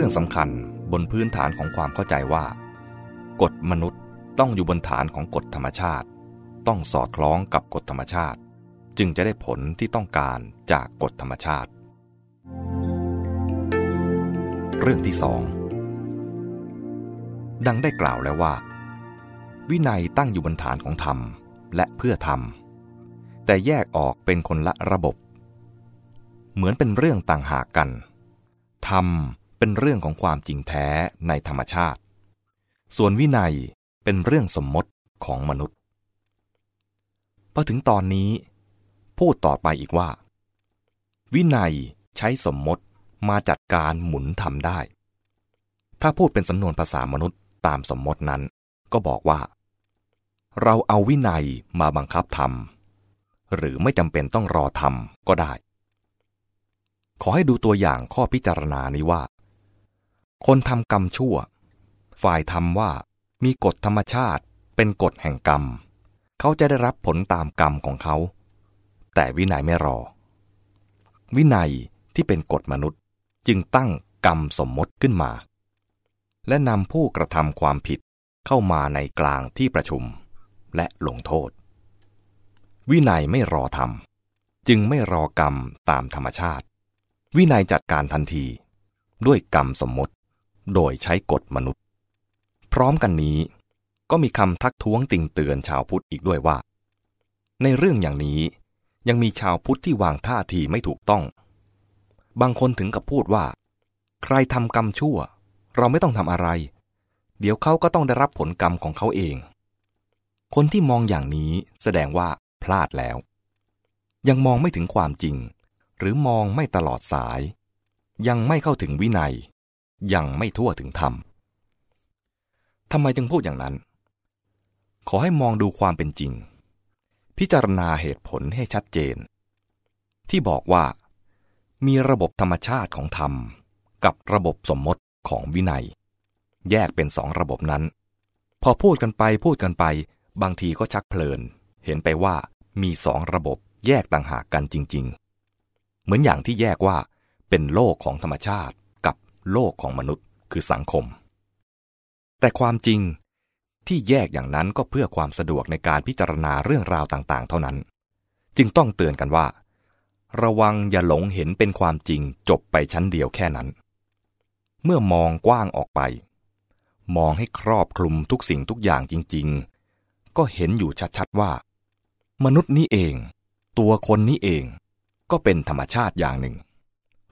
รื่องสำคัญบนพื้นฐานของความเข้าใจว่า กฎมนุษย์ต้องอยู่บนฐานของกฎธรรมชาติ ต้องสอดคล้องกับกฎธรรมชาติ จึงจะได้ผลที่ต้องการจากกฎธรรมชาติ เรื่องที่สองดังได้กล่าวแล้วว่า วินัยตั้งอยู่บนฐานของธรรมและเพื่อธรรม แต่แยกออกเป็นคนละระบบ เหมือนเป็นเรื่องต่างหากกันธรรม เป็นเรื่องของความจริงแท้ในธรรมชาติ ส่วนวินัยเป็นเรื่องสมมติของมนุษย์ พอถึงตอนนี้ พูดต่อไปอีกว่า วินัยใช้สมมติมาจัดการหมุนทำได้ ถ้าพูดเป็นสำนวนภาษามนุษย์ตามสมมตินั้น ก็บอกว่า เราเอาวินัยมาบังคับทำหรือไม่จำเป็นต้องรอทำก็ได้ ขอให้ดูตัวอย่างข้อพิจารณานี้ว่า คนทำกรรมชั่ว ฝ่ายทำว่ามีกฎธรรมชาติเป็นกฎแห่งกรรม เขาจะได้รับผลตามกรรมของเขา แต่วินัยไม่รอ วินัยที่เป็นกฎมนุษย์จึงตั้งกรรมสมมติขึ้นมา และนำผู้กระทำความผิดเข้ามาในกลางที่ประชุม และลงโทษ วินัยไม่รอทำจึงไม่รอกรรมตามธรรมชาติ วินัยจัดการทันที ด้วยกรรมสมมติ โดยใช้กฎมนุษย์ พร้อมกันนี้ก็มีคำทักท้วงติงเตือนชาวพุทธอีกด้วยว่า ในเรื่องอย่างนี้ยังมีชาวพุทธที่วางท่าทีไม่ถูกต้อง บางคนถึงกับพูดว่า ใครทำกรรมชั่ว เราไม่ต้องทำอะไร เดี๋ยวเขาก็ต้องได้รับผลกรรมของเขาเอง คนที่มองอย่างนี้แสดงว่าพลาดแล้ว ยังมองไม่ถึงความจริง หรือมองไม่ตลอดสาย ยังไม่เข้าถึงวินัย ยังไม่ทั่วถึงธรรมทำไมจึงพูดอย่างนั้น ขอให้มองดูความเป็นจริง พิจารณาเหตุผลให้ชัดเจน ที่บอกว่า มีระบบธรรมชาติของธรรม กับระบบสมมติของวินัย แยกเป็นสองระบบนั้น พอพูดกันไปพูดกันไป บางทีก็ชักเพลิน เห็นไปว่ามีสองระบบแยกต่างหากกันจริง ๆ เหมือนอย่างที่แยกว่าเป็นโลกของธรรมชาติ โลกของมนุษย์คือสังคม แต่ความจริงที่แยกอย่างนั้นก็เพื่อความสะดวกในการพิจารณาเรื่องราวต่างๆ เท่านั้น จึงต้องเตือนกันว่า ระวังอย่าหลงเห็นเป็นความจริงจบไปชั้นเดียวแค่นั้น เมื่อมองกว้างออกไป มองให้ครอบคลุมทุกสิ่งทุกอย่างจริง ๆ ก็เห็นอยู่ชัดๆว่า มนุษย์นี้เอง ตัวคนนี้เอง ก็เป็นธรรมชาติอย่างหนึ่ง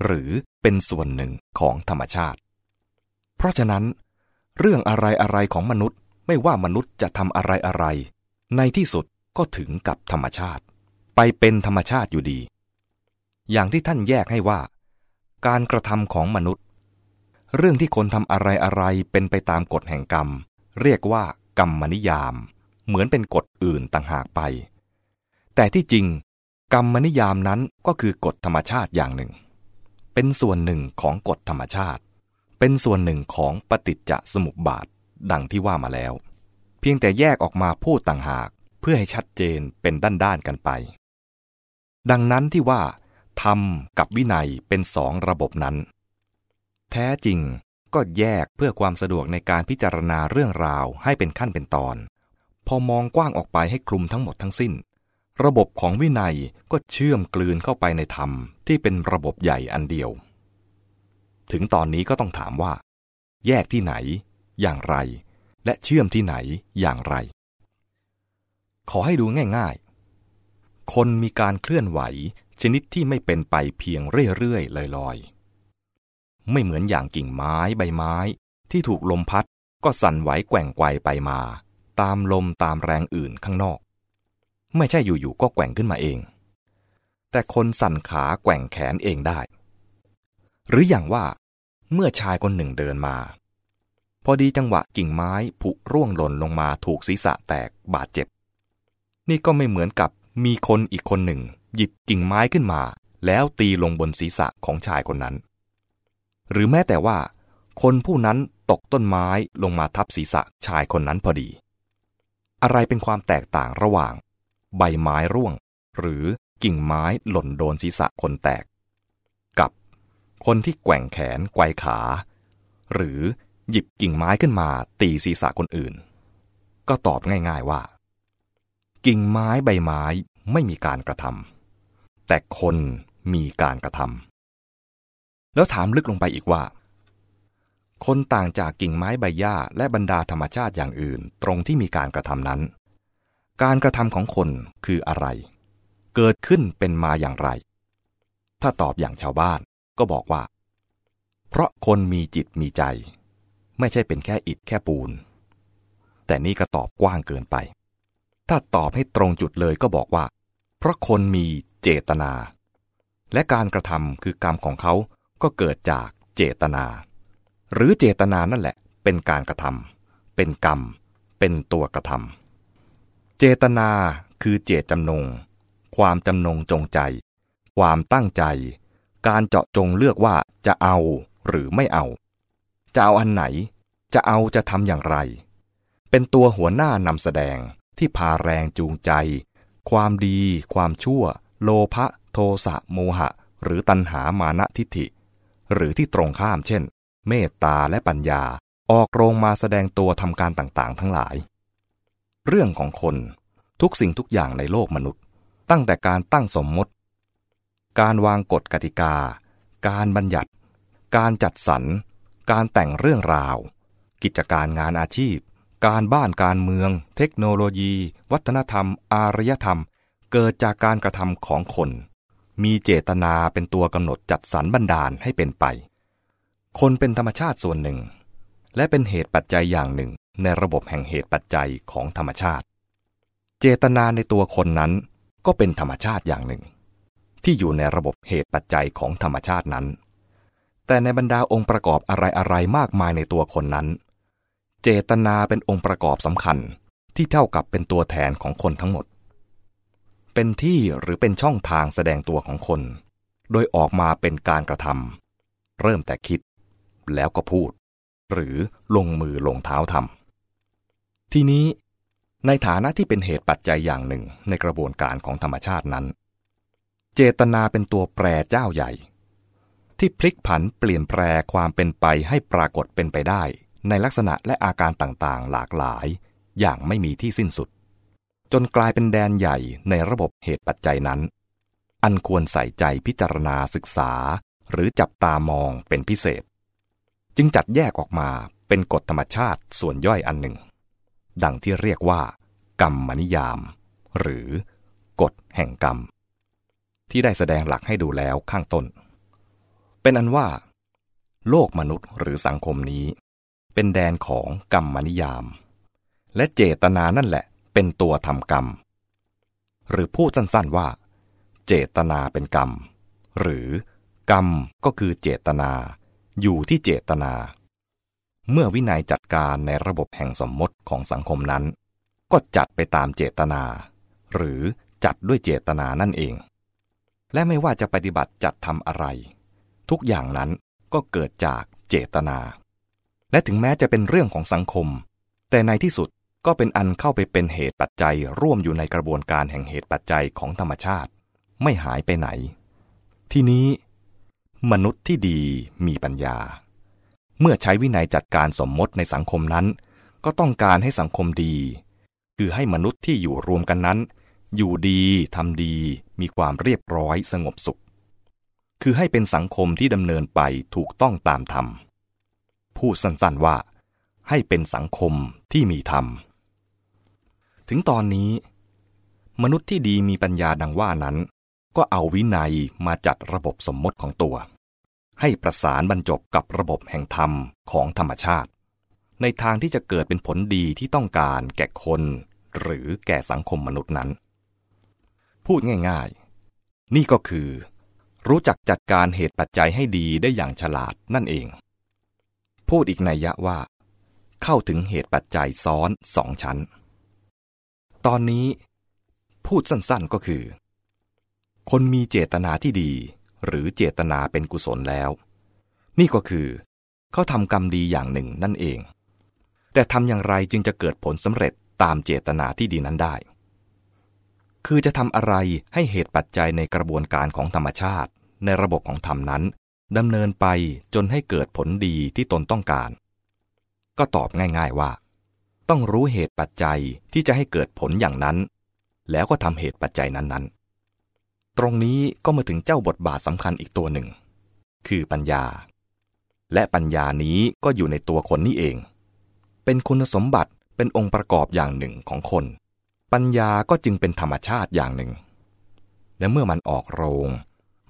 หรือเป็นส่วนหนึ่งของธรรมชาติ เพราะฉะนั้น เรื่องอะไรอะไรของมนุษย์ไม่ว่ามนุษย์จะทำอะไรอะไร ในที่สุดก็ถึงกับธรรมชาติ ไปเป็นธรรมชาติอยู่ดี อย่างที่ท่านแยกให้ว่า การกระทำของมนุษย์ เรื่องที่คนทำอะไรอะไรเป็นไปตามกฎแห่งกรรม เรียกว่ากรรมนิยาม เหมือนเป็นกฎอื่นต่างหากไป แต่ที่จริง กรรมนิยามนั้นก็คือกฎธรรมชาติอย่างหนึ่ง เป็นส่วนหนึ่งของกฎธรรมชาติ เป็นส่วนหนึ่งของปฏิจจสมุปบาท ดังที่ว่ามาแล้ว เพียงแต่แยกออกมาพูดต่างหาก เพื่อให้ชัดเจนเป็นด้านๆกันไป ดังนั้นที่ว่าธรรมกับวินัยเป็นสองระบบนั้น แท้จริงก็แยกเพื่อความสะดวกในการพิจารณาเรื่องราวให้เป็นขั้นเป็นตอน พอมองกว้างออกไปให้คลุมทั้งหมดทั้งสิ้น ระบบของวินัยก็เชื่อมกลืนเข้าไปในธรรมที่เป็นระบบใหญ่อันเดียว ถึงตอนนี้ก็ต้องถามว่า แยกที่ไหน อย่างไร และเชื่อมที่ไหนอย่างไร ขอให้ดูง่ายๆ คนมีการเคลื่อนไหวชนิดที่ไม่เป็นไปเพียงเรื่อยๆลอยๆ ไม่เหมือนอย่างกิ่งไม้ใบไม้ ที่ถูกลมพัดก็สั่นไหวแกว่งไกวไปมา ตามลมตามแรงอื่นข้างนอก ไม่ใช่อยู่ๆก็แกว่งขึ้นมาเอง แต่คนสั่นขาแกว่งแขนเองได้ หรืออย่างว่า เมื่อชายคนหนึ่งเดินมา พอดีจังหวะกิ่งไม้ผุร่วงหล่นลงมาถูกศีรษะแตกบาดเจ็บ นี่ก็ไม่เหมือนกับมีคนอีกคนหนึ่ง หยิบกิ่งไม้ขึ้นมา แล้วตีลงบนศีรษะของชายคนนั้น หรือแม้แต่ว่า คนผู้นั้นตกต้นไม้ลงมาทับศีรษะชายคนนั้นพอดี อะไรเป็นความแตกต่างระหว่าง ใบไม้ร่วง หรือกิ่งไม้หล่นโดนศีรษะคนแตก กับ คนที่แกว่งแขนไกวขา หรือหยิบกิ่งไม้ขึ้นมาตีศีรษะคนอื่น ก็ตอบง่ายๆว่า กิ่งไม้ใบไม้ไม่มีการกระทำแต่คนมีการกระทำแล้วถามลึกลงไปอีกว่า คนต่างจากกิ่งไม้ใบหญ้าและบรรดาธรรมชาติอย่างอื่นตรงที่มีการกระทำนั้น การกระทำของคนคืออะไร เกิดขึ้นเป็นมาอย่างไร ถ้าตอบอย่างชาวบ้านก็บอกว่า เพราะคนมีจิตมีใจ ไม่ใช่เป็นแค่อิฐแค่ปูน แต่นี่ก็ตอบกว้างเกินไป ถ้าตอบให้ตรงจุดเลยก็บอกว่า เพราะคนมีเจตนา และการกระทำคือกรรมของเขาก็เกิดจากเจตนา หรือเจตนานั่นแหละ เป็นการกระทำเป็นกรรม เป็นตัวกระทำ เจตนาคือเจตจำนง ความจำนงจงใจ ความตั้งใจ การเจาะจงเลือกว่าจะเอาหรือไม่เอา จะเอาอันไหน จะเอาจะทำอย่างไร เป็นตัวหัวหน้านำแสดงที่พาแรงจูงใจ ความดี ความชั่ว โลภะโทสะโมหะ หรือตัณหามานะทิฏฐิ หรือที่ตรงข้ามเช่น เมตตาและปัญญา ออกโรงมาแสดงตัวทำการต่างๆ ทั้งหลาย เรื่องของคน ทุกสิ่งทุกอย่างในโลกมนุษย์ ตั้งแต่การตั้งสมมติ การวางกฎกติกา การบัญญัติ การจัดสรร การแต่งเรื่องราว กิจการงานอาชีพ การบ้านการเมือง เทคโนโลยี วัฒนธรรม อารยธรรม เกิดจากการกระทำของคน มีเจตนาเป็นตัวกำหนดจัดสรรบันดาลให้เป็นไป คนเป็นธรรมชาติส่วนหนึ่ง และเป็นเหตุปัจจัยอย่างหนึ่ง ในระบบแห่งเหตุปัจจัยของธรรมชาติ เจตนาในตัวคนนั้นก็เป็นธรรมชาติอย่างหนึ่ง ที่อยู่ในระบบเหตุปัจจัยของธรรมชาตินั้น แต่ในบรรดาองค์ประกอบอะไรๆมากมายในตัวคนนั้น เจตนาเป็นองค์ประกอบสำคัญที่เท่ากับเป็นตัวแทนของคนทั้งหมด เป็นที่หรือเป็นช่องทางแสดงตัวของคน โดยออกมาเป็นการกระทำเริ่มแต่คิด แล้วก็พูด หรือลงมือลงเท้าทำ ทีนี้ในฐานะที่เป็นเหตุปัจจัยอย่างหนึ่งในกระบวนการของธรรมชาตินั้น เจตนาเป็นตัวแปรเจ้าใหญ่ ที่พลิกผันเปลี่ยนแปลความเป็นไปให้ปรากฏเป็นไปได้ ในลักษณะและอาการต่างๆ หลากหลาย อย่างไม่มีที่สิ้นสุด จนกลายเป็นแดนใหญ่ในระบบเหตุปัจจัยนั้น อันควรใส่ใจพิจารณาศึกษา หรือจับตามองเป็นพิเศษ จึงจัดแยกออกมาเป็นกฎธรรมชาติส่วนย่อยอันหนึ่ง ดังที่เรียกว่า กรรมนิยาม หรือกฎแห่งกรรม ที่ได้แสดงหลักให้ดูแล้วข้างต้น เป็นอันว่า โลกมนุษย์หรือสังคมนี้ เป็นแดนของกรรมนิยาม และเจตนานั่นแหละเป็นตัวทำกรรม หรือพูดสั้นๆว่า เจตนาเป็นกรรม หรือกรรมก็คือเจตนา อยู่ที่เจตนา เมื่อวินัยจัดการในระบบแห่งสมมติของสังคมนั้น ก็จัดไปตามเจตนา หรือจัดด้วยเจตนานั่นเอง และไม่ว่าจะปฏิบัติจัดทำอะไร ทุกอย่างนั้นก็เกิดจากเจตนา และถึงแม้จะเป็นเรื่องของสังคม แต่ในที่สุดก็เป็นอันเข้าไปเป็นเหตุปัจจัยร่วมอยู่ในกระบวนการแห่งเหตุปัจจัยของธรรมชาติ ไม่หายไปไหน ที่นี้ มนุษย์ที่ดีมีปัญญา เมื่อใช้วินัยจัดการสมมติในสังคมนั้น ก็ต้องการให้สังคมดี คือให้มนุษย์ที่อยู่รวมกันนั้น อยู่ดีทำดี มีความเรียบร้อยสงบสุข คือให้เป็นสังคมที่ดำเนินไปถูกต้องตามธรรม พูดสั้นๆว่า ให้เป็นสังคมที่มีธรรม ถึงตอนนี้ มนุษย์ที่ดีมีปัญญาดังว่านั้น ก็เอาวินัยมาจัดระบบสมมติของตัว ให้ประสานบรรจบกับระบบแห่งธรรมของธรรมชาติ ในทางที่จะเกิดเป็นผลดีที่ต้องการแก่คน หรือแก่สังคมมนุษย์นั้น พูดง่ายๆ นี่ก็คือ รู้จักจัดการเหตุปัจจัยให้ดีได้อย่างฉลาดนั่นเอง พูดอีกในยะว่า เข้าถึงเหตุปัจจัยซ้อนสองชั้น ตอนนี้ พูดสั้นๆก็คือ คนมีเจตนาที่ดี หรือเจตนาเป็นกุศลแล้ว นี่ก็คือ เขาทำกรรมดีอย่างหนึ่งนั่นเอง แต่ทำอย่างไรจึงจะเกิดผลสำเร็จตามเจตนาที่ดีนั้นได้ คือจะทำอะไรให้เหตุปัจจัยในกระบวนการของธรรมชาติ ในระบบของธรรมนั้นดำเนินไปจนให้เกิดผลดีที่ตนต้องการ ก็ตอบง่าย ๆว่า ต้องรู้เหตุปัจจัยที่จะให้เกิดผลอย่างนั้น แล้วก็ทำเหตุปัจจัยนั้นๆ ตรงนี้ก็มาถึงเจ้าบทบาทสำคัญอีกตัวหนึ่ง คือปัญญา และปัญญานี้ก็อยู่ในตัวคนนี่เอง เป็นคุณสมบัติเป็นองค์ประกอบอย่างหนึ่งของคน ปัญญาก็จึงเป็นธรรมชาติอย่างหนึ่ง และเมื่อมันออกโรง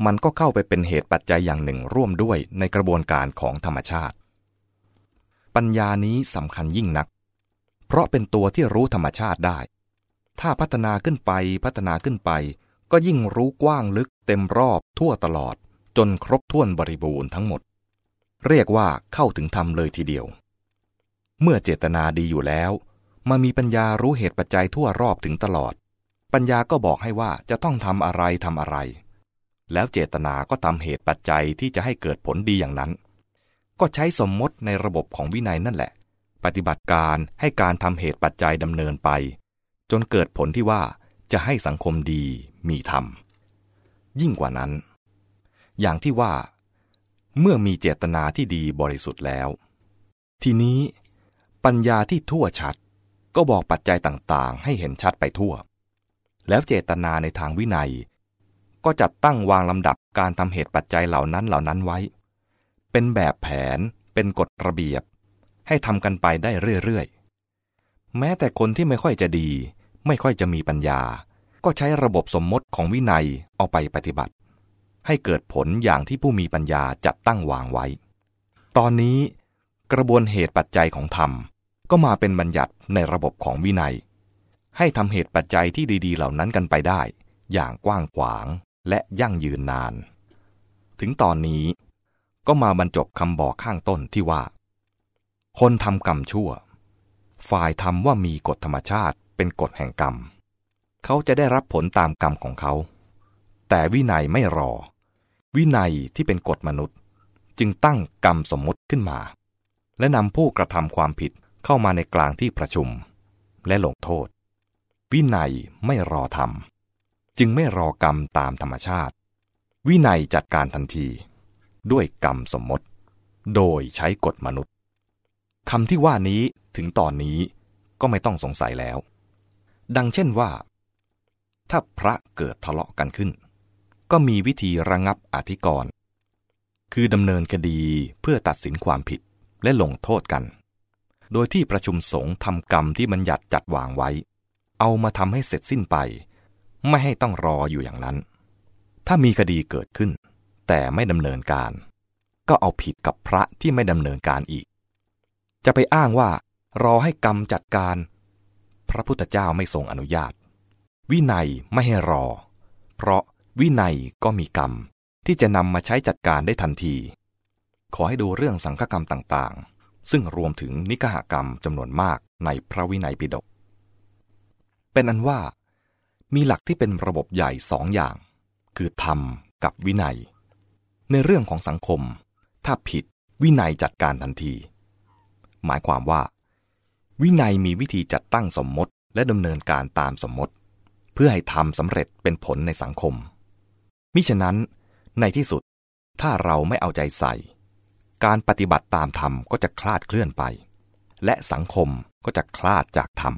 มันก็เข้าไปเป็นเหตุปัจจัยอย่างหนึ่งร่วมด้วยในกระบวนการของธรรมชาติ ปัญญานี้สำคัญยิ่งนัก เพราะเป็นตัวที่รู้ธรรมชาติได้ ถ้าพัฒนาขึ้นไปพัฒนาขึ้นไป ก็ยิ่งรู้กว้างลึกเต็มรอบทั่วตลอด จนครบถ้วนบริบูรณ์ทั้งหมด เรียกว่าเข้าถึงธรรมเลยทีเดียว เมื่อเจตนาดีอยู่แล้วมามีปัญญารู้เหตุปัจจัยทั่วรอบถึงตลอด ปัญญาก็บอกให้ว่าจะต้องทำอะไรทำอะไร แล้วเจตนาก็ทำเหตุปัจจัยที่จะให้เกิดผลดีอย่างนั้น ก็ใช้สมมติในระบบของวินัยนั่นแหละ ปฏิบัติการให้การทำเหตุปัจจัยดำเนินไป จนเกิดผลที่ว่าจะให้สังคมดี มีธรรม ยิ่งกว่านั้น อย่างที่ว่า เมื่อมีเจตนาที่ดีบริสุทธิ์แล้ว ทีนี้ปัญญาที่ทั่วชัดก็บอกปัจจัยต่างๆ ให้เห็นชัดไปทั่ว แล้วเจตนาในทางวินัย ก็จัดตั้งวางลำดับการทำเหตุปัจจัยเหล่านั้นเหล่านั้นไว้ เป็นแบบแผนเป็นกฎระเบียบ ให้ทำกันไปได้เรื่อยๆ แม้แต่คนที่ไม่ค่อยจะดี ไม่ค่อยจะมีปัญญา ก็ใช้ระบบสมมติของวินัยเอาไปปฏิบัติ ให้เกิดผลอย่างที่ผู้มีปัญญาจัดตั้งวางไว้ ตอนนี้กระบวนเหตุปัจจัยของธรรม ก็มาเป็นบัญญัติในระบบของวินัย ให้ทำเหตุปัจจัยที่ดี ๆ เหล่านั้นกันไปได้ อย่างกว้างขวางและยั่งยืนนาน ถึงตอนนี้ก็มาบรรจบคำบอกข้างต้นที่ว่า คนทำกรรมชั่ว ฝ่ายทำว่ามีกฎธรรมชาติเป็นกฎแห่งกรรม เขาจะได้รับผลตามกรรมของเขา แต่วินัยไม่รอ วินัยที่เป็นกฎมนุษย์ จึงตั้งกรรมสมมติขึ้นมา และนำผู้กระทำความผิดเข้ามาในกลางที่ประชุม และลงโทษ วินัยไม่รอทำจึงไม่รอกรรมตามธรรมชาติ วินัยจัดการทันที ด้วยกรรมสมมติ โดยใช้กฎมนุษย์คำที่ว่านี้ถึงตอนนี้ก็ไม่ต้องสงสัยแล้ว ดังเช่นว่า ถ้าพระเกิดทะเลาะกันขึ้น ก็มีวิธีระงับอธิกรณ์คือดำเนินคดีเพื่อตัดสินความผิดและลงโทษกัน โดยที่ประชุมสงฆ์ทำกรรมที่บัญญัติจัดวางไว้ เอามาทำให้เสร็จสิ้นไป ไม่ให้ต้องรออยู่อย่างนั้น ถ้ามีคดีเกิดขึ้น แต่ไม่ดำเนินการ ก็เอาผิดกับพระที่ไม่ดำเนินการอีก จะไปอ้างว่ารอให้กรรมจัดการ พระพุทธเจ้าไม่ทรงอนุญาต วินัยไม่ให้รอ เพราะวินัยก็มีกรรม ที่จะนำมาใช้จัดการได้ทันที ขอให้ดูเรื่องสังฆกรรมต่างๆ ซึ่งรวมถึงนิกหกรรมจำนวนมากในพระวินัยปิฎกเป็นอันว่า มีหลักที่เป็นระบบใหญ่สองอย่าง คือธรรมกับวินัย ในเรื่องของสังคม ถ้าผิดวินัยจัดการทันที หมายความว่า วินัยมีวิธีจัดตั้งสมมติและดำเนินการตามสมมติ เพื่อให้ทำสำเร็จเป็นผลในสังคม มิฉะนั้น ในที่สุดถ้าเราไม่เอาใจใส่ การปฏิบัติตามธรรมก็จะคลาดเคลื่อนไป และสังคมก็จะคลาดจากธรรม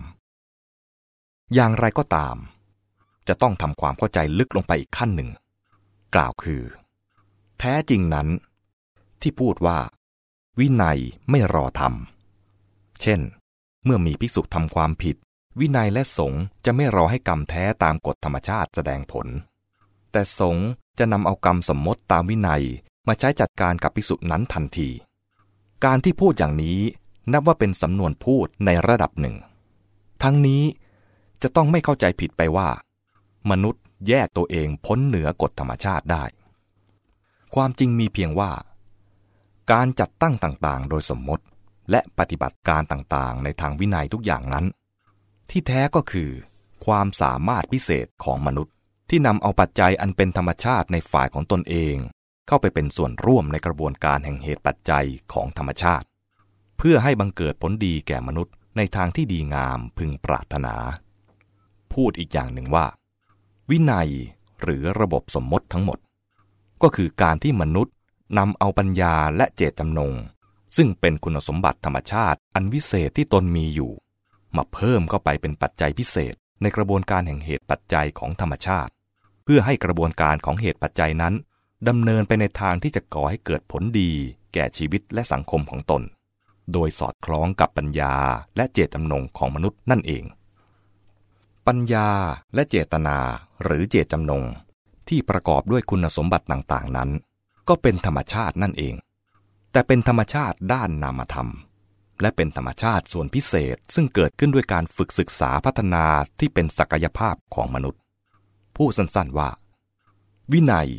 อย่างไรก็ตาม จะต้องทำความเข้าใจลึกลงไปอีกขั้นหนึ่ง กล่าวคือ แท้จริงนั้น ที่พูดว่า วินัยไม่รอธรรม เช่น เมื่อมีภิกษุทำความผิด วินัยและสงฆ์จะไม่รอให้กรรมแท้ตามกฎธรรมชาติแสดงผล แต่สงฆ์จะนำเอากรรมสมมติตามวินัยมาใช้จัดการกับภิกษุนั้นทันที การที่พูดอย่างนี้นับว่าเป็นสำนวนพูดในระดับหนึ่ง ทั้งนี้จะต้องไม่เข้าใจผิดไปว่า มนุษย์แยกตัวเองพ้นเหนือกฎธรรมชาติได้ ความจริงมีเพียงว่า การจัดตั้งต่างๆ โดยสมมติ และปฏิบัติการต่างๆ ในทางวินัยทุกอย่างนั้น ที่แท้ก็คือ ความสามารถพิเศษของมนุษย์ ที่นำเอาปัจจัยอันเป็นธรรมชาติในฝ่ายของตนเอง เข้าไปเป็นส่วนร่วมในกระบวนการแห่งเหตุปัจจัยของธรรมชาติ เพื่อให้บังเกิดผลดีแก่มนุษย์ในทางที่ดีงามพึงปรารถนา พูดอีกอย่างหนึ่งว่า วินัยหรือระบบสมมติทั้งหมด ก็คือการที่มนุษย์นำเอาปัญญาและเจตจำนง ซึ่งเป็นคุณสมบัติธรรมชาติอันวิเศษที่ตนมีอยู่ มาเพิ่มเข้าไปเป็นปัจจัยพิเศษ ในกระบวนการแห่งเหตุปัจจัยของธรรมชาติ เพื่อให้กระบวนการของเหตุปัจจัยนั้นดำเนินไปในทางที่จะก่อให้เกิดผลดี แก่ชีวิตและสังคมของตน โดยสอดคล้องกับปัญญาและเจตจำนงของมนุษย์นั่นเอง ปัญญาและเจตนาหรือเจตจำนง ที่ประกอบด้วยคุณสมบัติต่างๆนั้น ก็เป็นธรรมชาตินั่นเอง แต่เป็นธรรมชาติด้านนามธรรม และเป็นธรรมชาติส่วนพิเศษ ซึ่งเกิดขึ้นด้วยการฝึกศึกษาพัฒนาที่เป็นศักยภาพของมนุษย์ผู้สั้นๆว่า วินัย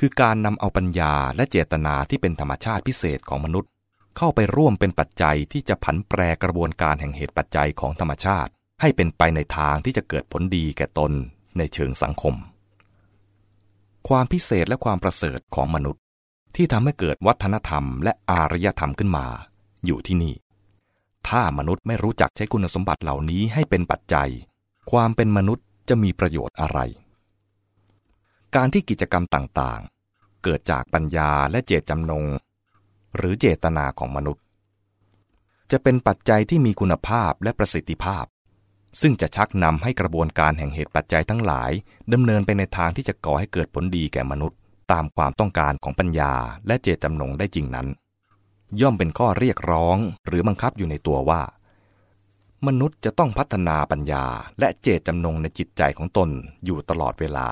คือการนำเอาปัญญาและเจตนาที่เป็นธรรมชาติพิเศษของมนุษย์ เข้าไปร่วมเป็นปัจจัยที่จะผันแปรกระบวนการแห่งเหตุปัจจัยของธรรมชาติ ให้เป็นไปในทางที่จะเกิดผลดีแก่ตนในเชิงสังคม ความพิเศษและความประเสริฐของมนุษย์ ที่ทำให้เกิดวัฒนธรรมและอารยธรรมขึ้นมา อยู่ที่นี่ ถ้ามนุษย์ไม่รู้จักใช้คุณสมบัติเหล่านี้ให้เป็นปัจจัย ความเป็นมนุษย์จะมีประโยชน์อะไร การที่กิจกรรมต่างๆ เกิดจากปัญญาและเจตจำนง หรือเจตนาของมนุษย์ จะเป็นปัจจัยที่มีคุณภาพและประสิทธิภาพ ซึ่งจะชักนำให้กระบวนการแห่งเหตุปัจจัยทั้งหลายดำเนินไปในทางที่จะก่อให้เกิดผลดีแก่มนุษย์ ตามความต้องการของปัญญาและเจตจำนงได้จริงนั้น ย่อมเป็นข้อเรียกร้องหรือบังคับอยู่ในตัวว่า มนุษย์จะต้องพัฒนาปัญญาและเจตจำนงในจิตใจของตนอยู่ตลอดเวลา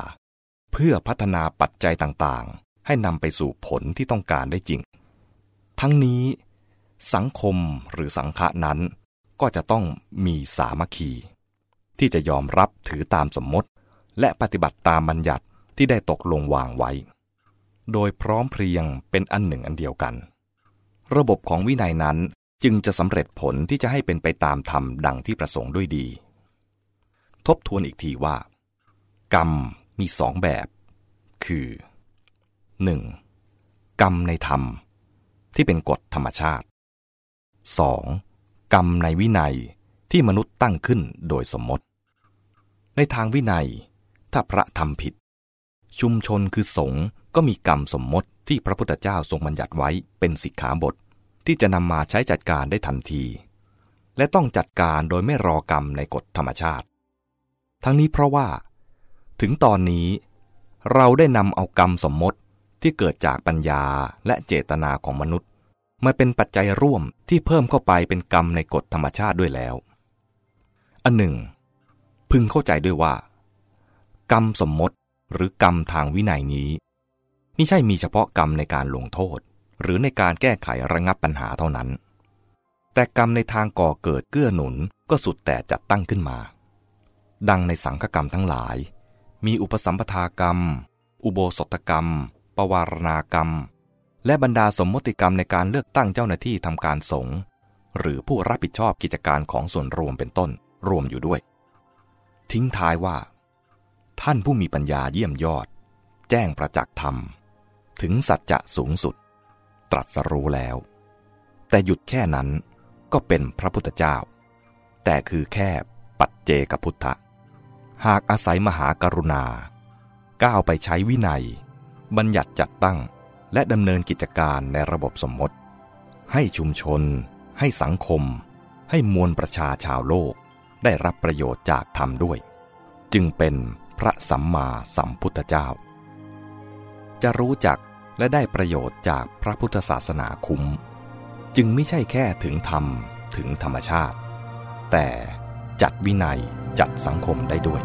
เพื่อพัฒนาปัจจัยต่างๆ ให้นำไปสู่ผลที่ต้องการได้จริง ทั้งนี้ สังคมหรือสังฆะนั้น ก็จะต้องมีสามัคคี ที่จะยอมรับถือตามสมมติ และปฏิบัติตามบัญญัติที่ได้ตกลงวางไว้ โดยพร้อมเพรียงเป็นอันหนึ่งอันเดียวกัน ระบบของวินัยนั้นจึงจะสำเร็จผลที่จะให้เป็นไปตามธรรมดังที่ประสงค์ด้วยดี ทบทวนอีกทีว่า กรรมมีสองแบบ คือ 1. กรรมในธรรม ที่เป็นกฎธรรมชาติ 2. กรรมในวินัยที่มนุษย์ตั้งขึ้นโดยสมมติ ในทางวินัย ถ้าพระทำผิด ชุมชนคือสงฆ์ก็มีกรรมสมมติที่พระพุทธเจ้าทรงบัญญัติไว้เป็นสิกขาบท ที่จะนำมาใช้จัดการได้ทันที และต้องจัดการโดยไม่รอกรรมในกฎธรรมชาติ ทั้งนี้เพราะว่า ถึงตอนนี้ เราได้นำเอากรรมสมมติที่เกิดจากปัญญาและเจตนาของมนุษย์ มาเป็นปัจจัยร่วมที่เพิ่มเข้าไปเป็นกรรมในกฎธรรมชาติด้วยแล้ว อันหนึ่ง พึงเข้าใจด้วยว่า กรรมสมมติหรือกรรมทางวินัยนี้ไม่ใช่มีเฉพาะกรรมในการลงโทษ หรือในการแก้ไขระงับปัญหาเท่านั้น แต่กรรมในทางก่อเกิดเกื้อหนุนก็สุดแต่จัดตั้งขึ้นมา ดังในสังฆกรรมทั้งหลาย มีอุปสัมปทากรรม อุโบสถกรรม ปวารณากรรม และบรรดาสมมติกรรมในการเลือกตั้งเจ้าหน้าที่ทำการสงฆ์หรือผู้รับผิดชอบกิจการของส่วนรวมเป็นต้นรวมอยู่ด้วย ทิ้งท้ายว่า ท่านผู้มีปัญญาเยี่ยมยอด แจ้งประจักษ์ธรรม ถึงสัจจะสูงสุด ตรัสรู้แล้ว แต่หยุดแค่นั้นก็เป็นพระพุทธเจ้า แต่คือแค่ปัจเจกพุทธะหากอาศัยมหากรุณา ก้าวไปใช้วินัย บัญญัติจัดตั้งและดำเนินกิจการในระบบสมมติ ให้ชุมชน ให้สังคม ให้มวลประชาชาวโลก ได้รับประโยชน์จากธรรมด้วย จึงเป็นพระสัมมาสัมพุทธเจ้า จะรู้จัก และได้ประโยชน์จากพระพุทธศาสนาคุ้ม จึงไม่ใช่แค่ถึงธรรมถึงธรรมชาติ แต่จัดวินัยจัดสังคมได้ด้วย